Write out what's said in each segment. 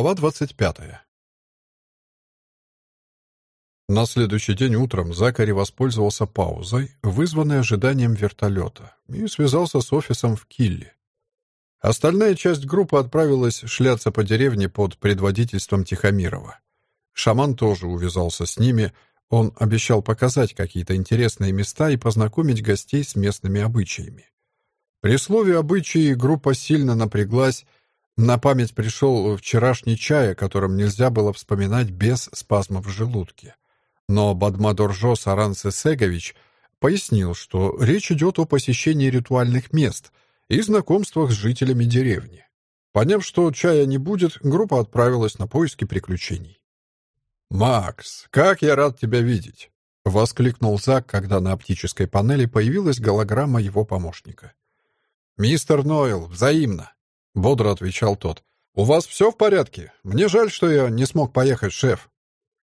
Глава 25. На следующий день утром Закари воспользовался паузой, вызванной ожиданием вертолета, и связался с офисом в Килле. Остальная часть группы отправилась шляться по деревне под предводительством Тихомирова. Шаман тоже увязался с ними, он обещал показать какие-то интересные места и познакомить гостей с местными обычаями. При слове «обычаи» группа сильно напряглась, на память пришел вчерашний чай, о котором нельзя было вспоминать без спазмов в желудке. Но Бадмадоржо Саран Сесегович пояснил, что речь идет о посещении ритуальных мест и знакомствах с жителями деревни. Поняв, что чая не будет, группа отправилась на поиски приключений. «Макс, как я рад тебя видеть!» — воскликнул Зак, когда на оптической панели появилась голограмма его помощника. «Мистер Нойл, взаимно!» — бодро отвечал тот. «У вас все в порядке? Мне жаль, что я не смог поехать, шеф».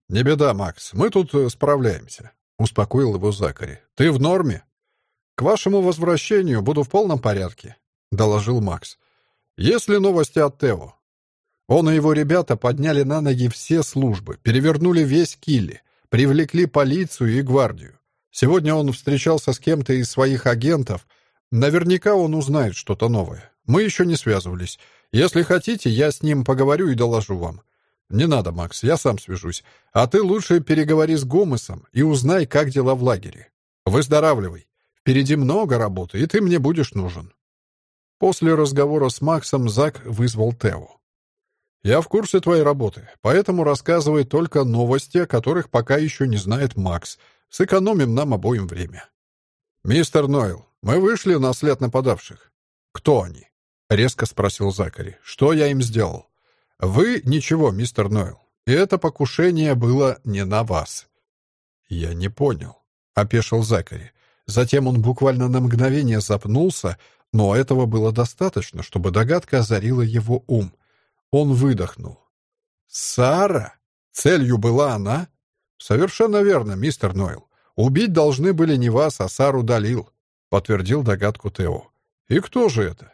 «Не беда, Макс, мы тут э, справляемся», — успокоил его Закари. «Ты в норме?» «К вашему возвращению буду в полном порядке», — доложил Макс. «Есть ли новости от Тео?» Он и его ребята подняли на ноги все службы, перевернули весь Килли, привлекли полицию и гвардию. Сегодня он встречался с кем-то из своих агентов. Наверняка он узнает что-то новое. Мы еще не связывались. Если хотите, я с ним поговорю и доложу вам. Не надо, Макс, я сам свяжусь. А ты лучше переговори с Гомесом и узнай, как дела в лагере. Выздоравливай. Впереди много работы, и ты мне будешь нужен. После разговора с Максом Зак вызвал Тео. «Я в курсе твоей работы, поэтому рассказывай только новости, о которых пока еще не знает Макс. Сэкономим нам обоим время». «Мистер Нойл, мы вышли на след нападавших. Кто они?» — резко спросил Закари. «Что я им сделал?» «Вы ничего, мистер Нойл. И это покушение было не на вас». «Я не понял», — опешил Закари. Затем он буквально на мгновение запнулся, но этого было достаточно, чтобы догадка озарила его ум. Он выдохнул. «Сара? Целью была она?» «Совершенно верно, мистер Нойл. Убить должны были не вас, а Сару Далил», — подтвердил догадку Тео. «И кто же это?»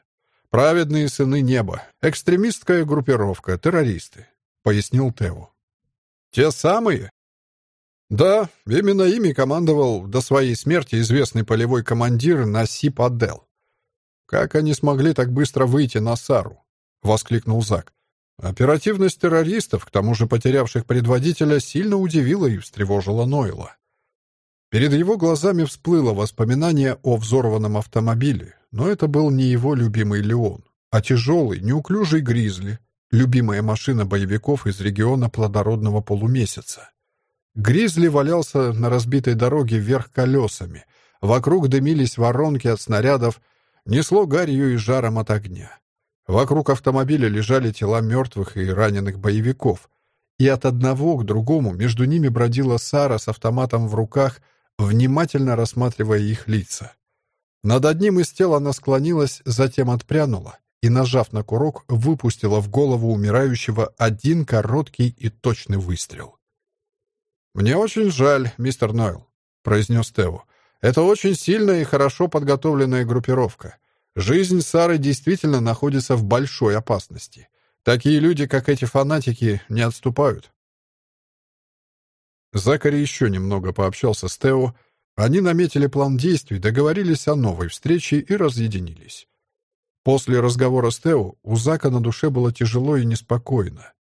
«Праведные сыны неба. Экстремистская группировка. Террористы», — пояснил Тео. «Те самые?» «Да, именно ими командовал до своей смерти известный полевой командир Насип Адел. Как они смогли так быстро выйти на Сару?» — воскликнул Зак. Оперативность террористов, к тому же потерявших предводителя, сильно удивила и встревожила Нойла. Перед его глазами всплыло воспоминание о взорванном автомобиле, но это был не его любимый Леон, а тяжелый, неуклюжий Гризли, любимая машина боевиков из региона плодородного полумесяца. Гризли валялся на разбитой дороге вверх колесами, вокруг дымились воронки от снарядов, несло гарью и жаром от огня. Вокруг автомобиля лежали тела мертвых и раненых боевиков, и от одного к другому между ними бродила Сара с автоматом в руках, внимательно рассматривая их лица. Над одним из тел она склонилась, затем отпрянула и, нажав на курок, выпустила в голову умирающего один короткий и точный выстрел. «Мне очень жаль, мистер Нойл», — произнес Тео. «Это очень сильная и хорошо подготовленная группировка. Жизнь Сары действительно находится в большой опасности. Такие люди, как эти фанатики, не отступают». Закари еще немного пообщался с Тео, они наметили план действий, договорились о новой встрече и разъединились. После разговора с Тео у Зака на душе было тяжело и неспокойно.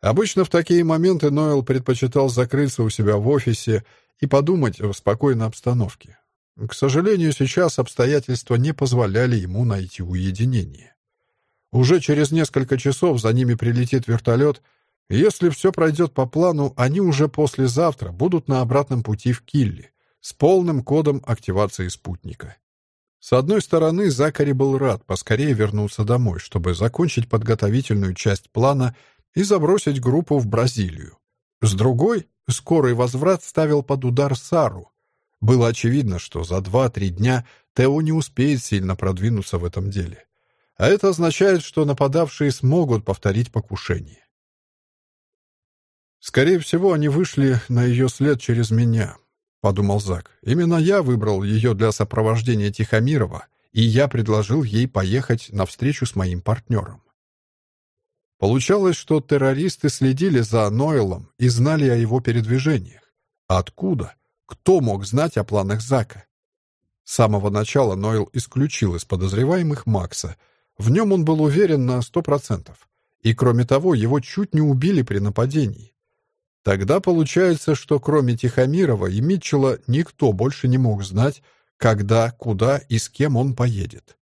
Обычно в такие моменты Ноэл предпочитал закрыться у себя в офисе и подумать в спокойной обстановке. К сожалению, сейчас обстоятельства не позволяли ему найти уединение. Уже через несколько часов за ними прилетит вертолет, если все пройдет по плану, они уже послезавтра будут на обратном пути в Килли с полным кодом активации спутника. С одной стороны, Закари был рад поскорее вернуться домой, чтобы закончить подготовительную часть плана и забросить группу в Бразилию. С другой, скорый возврат ставил под удар Сару. Было очевидно, что за два-три дня Тео не успеет сильно продвинуться в этом деле. А это означает, что нападавшие смогут повторить покушение. Скорее всего, они вышли на ее след через меня, — подумал Зак. «Именно я выбрал ее для сопровождения Тихомирова, и я предложил ей поехать на встречу с моим партнером». Получалось, что террористы следили за Нойлом и знали о его передвижениях. Откуда? Кто мог знать о планах Зака? С самого начала Нойл исключил из подозреваемых Макса. В нем он был уверен на сто процентов. И, кроме того, его чуть не убили при нападении. Тогда получается, что кроме Тихомирова и Митчелла никто больше не мог знать, когда, куда и с кем он поедет.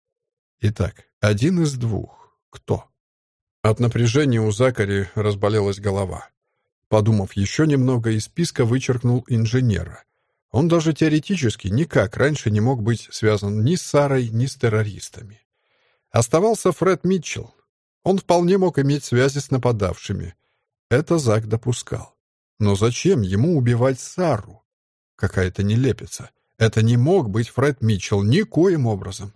Итак, один из двух. Кто? От напряжения у Закари разболелась голова. Подумав еще немного, из списка вычеркнул инженера. Он даже теоретически никак раньше не мог быть связан ни с Сарой, ни с террористами. Оставался Фред Митчелл. Он вполне мог иметь связи с нападавшими. Это Зак допускал. Но зачем ему убивать Сару? Какая-то нелепица. Это не мог быть Фред Митчелл никоим образом.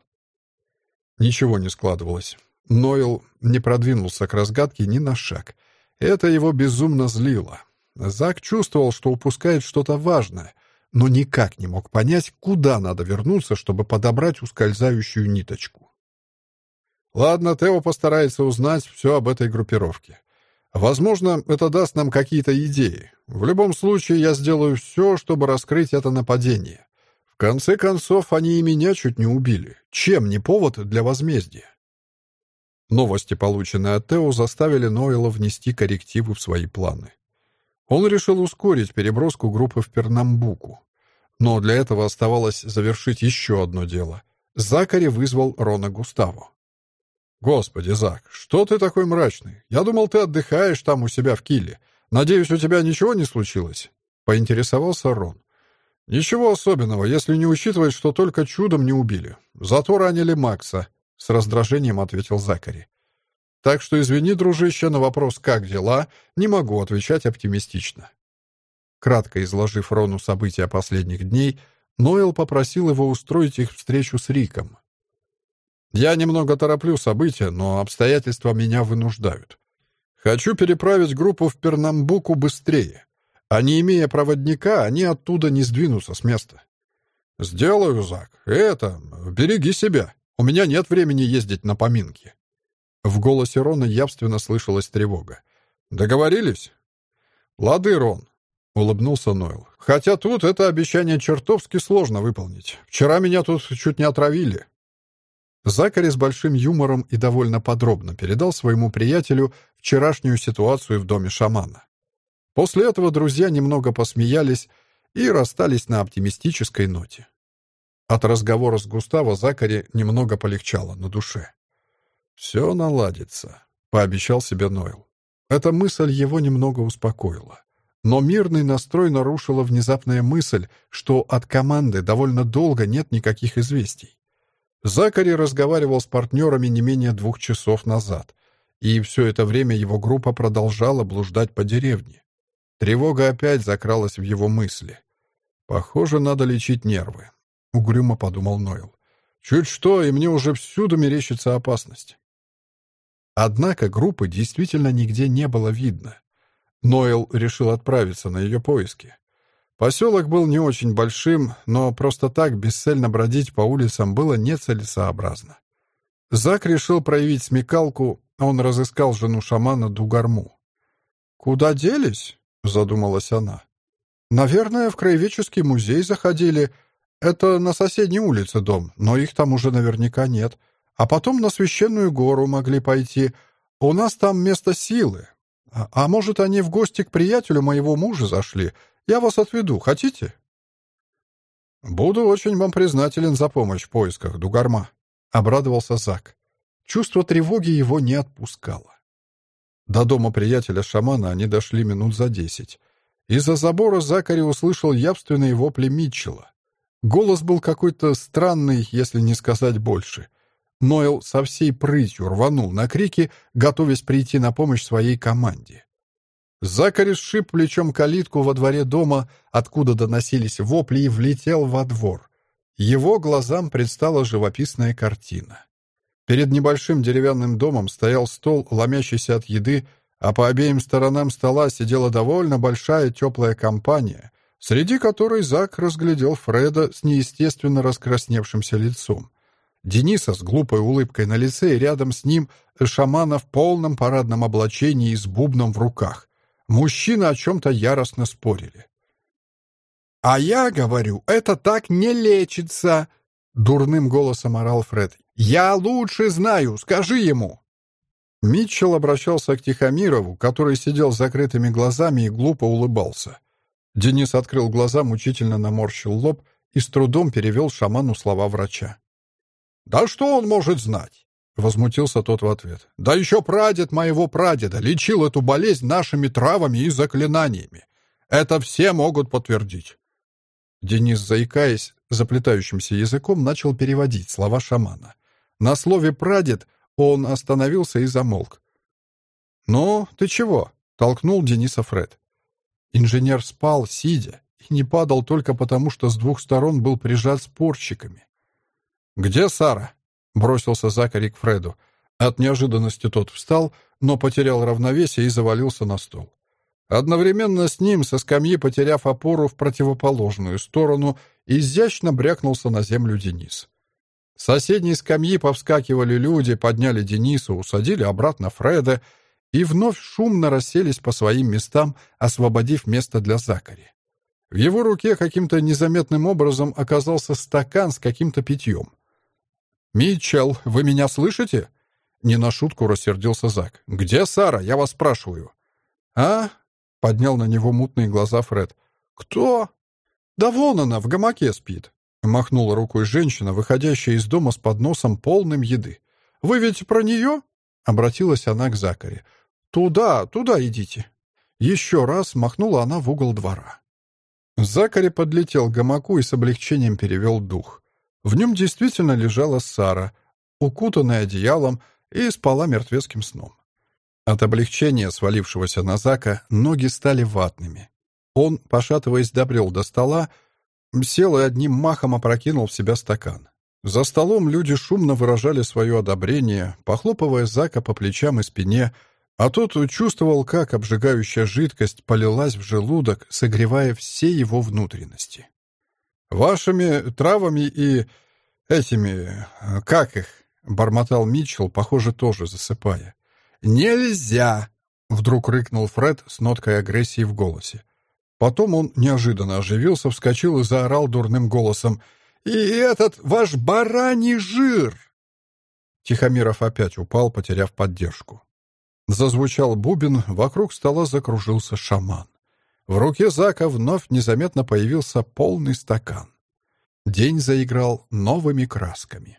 Ничего не складывалось. Нойл не продвинулся к разгадке ни на шаг. Это его безумно злило. Зак чувствовал, что упускает что-то важное, но никак не мог понять, куда надо вернуться, чтобы подобрать ускользающую ниточку. Ладно, Тео постарается узнать все об этой группировке. Возможно, это даст нам какие-то идеи. В любом случае, я сделаю все, чтобы раскрыть это нападение. В конце концов, они и меня чуть не убили. Чем не повод для возмездия? Новости, полученные от Тео, заставили Нойла внести коррективы в свои планы. Он решил ускорить переброску группы в Пернамбуку. Но для этого оставалось завершить еще одно дело. Закари вызвал Рона Густаво. «Господи, Зак, что ты такой мрачный? Я думал, ты отдыхаешь там у себя в Киле. Надеюсь, у тебя ничего не случилось?» — поинтересовался Рон. «Ничего особенного, если не учитывать, что только чудом не убили. Зато ранили Макса. — с раздражением ответил Закари. «Так что извини, дружище, на вопрос «как дела?» не могу отвечать оптимистично». Кратко изложив Рону события последних дней, Ноэл попросил его устроить их встречу с Риком. «Я немного тороплю события, но обстоятельства меня вынуждают. Хочу переправить группу в Пернамбуку быстрее. А не имея проводника, они оттуда не сдвинутся с места». «Сделаю, Зак. Это, береги себя», у меня нет времени ездить на поминки». В голосе Рона явственно слышалась тревога. «Договорились?» «Лады, Рон», — улыбнулся Нойл. «Хотя тут это обещание чертовски сложно выполнить. Вчера меня тут чуть не отравили». Закари с большим юмором и довольно подробно передал своему приятелю вчерашнюю ситуацию в доме шамана. После этого друзья немного посмеялись и расстались на оптимистической ноте. От разговора с Густаво Закари немного полегчало на душе. «Все наладится», — пообещал себе Нойл. Эта мысль его немного успокоила. Но мирный настрой нарушила внезапная мысль, что от команды довольно долго нет никаких известий. Закари разговаривал с партнерами не менее двух часов назад, и все это время его группа продолжала блуждать по деревне. Тревога опять закралась в его мысли. Похоже, надо лечить нервы. — угрюмо подумал Нойл. «Чуть что, и мне уже всюду мерещится опасность». Однако группы действительно нигде не было видно. Нойл решил отправиться на ее поиски. Поселок был не очень большим, но просто так бесцельно бродить по улицам было нецелесообразно. Зак решил проявить смекалку, он разыскал жену шамана Дугарму. «Куда делись?» — задумалась она. «Наверное, в краеведческий музей заходили, это на соседней улице дом, но их там уже наверняка нет. А потом на священную гору могли пойти. У нас там место силы. А, а может, они в гости к приятелю моего мужа зашли? Я вас отведу. Хотите?» «Буду очень вам признателен за помощь в поисках Дугарма», — обрадовался Зак. Чувство тревоги его не отпускало. До дома приятеля-шамана они дошли минут за десять. Из-за забора Закари услышал явственные вопли Митчелла. Голос был какой-то странный, если не сказать больше. Нойл со всей прытью рванул на крики, готовясь прийти на помощь своей команде. Закари сшиб плечом калитку во дворе дома, откуда доносились вопли, и влетел во двор. Его глазам предстала живописная картина. Перед небольшим деревянным домом стоял стол, ломящийся от еды, а по обеим сторонам стола сидела довольно большая теплая компания, среди которой Зак разглядел Фреда с неестественно раскрасневшимся лицом. Дениса с глупой улыбкой на лице и рядом с ним шамана в полном парадном облачении и с бубном в руках. Мужчины о чем-то яростно спорили. «А я говорю, это так не лечится!» Дурным голосом орал Фред. «Я лучше знаю, скажи ему!» Митчелл обращался к Тихомирову, который сидел с закрытыми глазами и глупо улыбался. Денис открыл глаза, мучительно наморщил лоб и с трудом перевел шаману слова врача. «Да что он может знать?» — возмутился тот в ответ. «Да еще прадед моего прадеда лечил эту болезнь нашими травами и заклинаниями. Это все могут подтвердить». Денис, заикаясь, заплетающимся языком, начал переводить слова шамана. На слове «прадед» он остановился и замолк. «Ну, ты чего?» — толкнул Дениса Фред. Инженер спал, сидя, и не падал только потому, что с двух сторон был прижат спорщиками. «Где Сара?» — бросился Закари к Фреду. От неожиданности тот встал, но потерял равновесие и завалился на стол. Одновременно с ним, со скамьи потеряв опору в противоположную сторону, изящно брякнулся на землю Денис. С соседней скамьи повскакивали люди, подняли Дениса, усадили обратно Фреда и вновь шумно расселись по своим местам, освободив место для Закари. В его руке каким-то незаметным образом оказался стакан с каким-то питьем. «Митчелл, вы меня слышите?» Не на шутку рассердился Зак. «Где Сара? Я вас спрашиваю». «А?» — поднял на него мутные глаза Фред. «Кто?» «Да вон она, в гамаке спит», — махнула рукой женщина, выходящая из дома с подносом полным еды. «Вы ведь про нее?» — обратилась она к Закаре. «Туда, туда идите». Еще раз махнула она в угол двора. Закари подлетел к гамаку и с облегчением перевел дух. В нем действительно лежала Сара, укутанная одеялом, и спала мертвецким сном. От облегчения, свалившегося на Зака, ноги стали ватными. Он, пошатываясь, добрел до стола, сел и одним махом опрокинул в себя стакан. За столом люди шумно выражали свое одобрение, похлопывая Зака по плечам и спине, а тот чувствовал, как обжигающая жидкость полилась в желудок, согревая все его внутренности. «Вашими травами и этими... как их?» — бормотал Митчелл, похоже, тоже засыпая. «Нельзя!» — вдруг рыкнул Фред с ноткой агрессии в голосе. Потом он неожиданно оживился, вскочил и заорал дурным голосом. «И этот ваш бараний жир!» Тихомиров опять упал, потеряв поддержку. Зазвучал бубен, вокруг стола закружился шаман. В руке Зака вновь незаметно появился полный стакан. День заиграл новыми красками.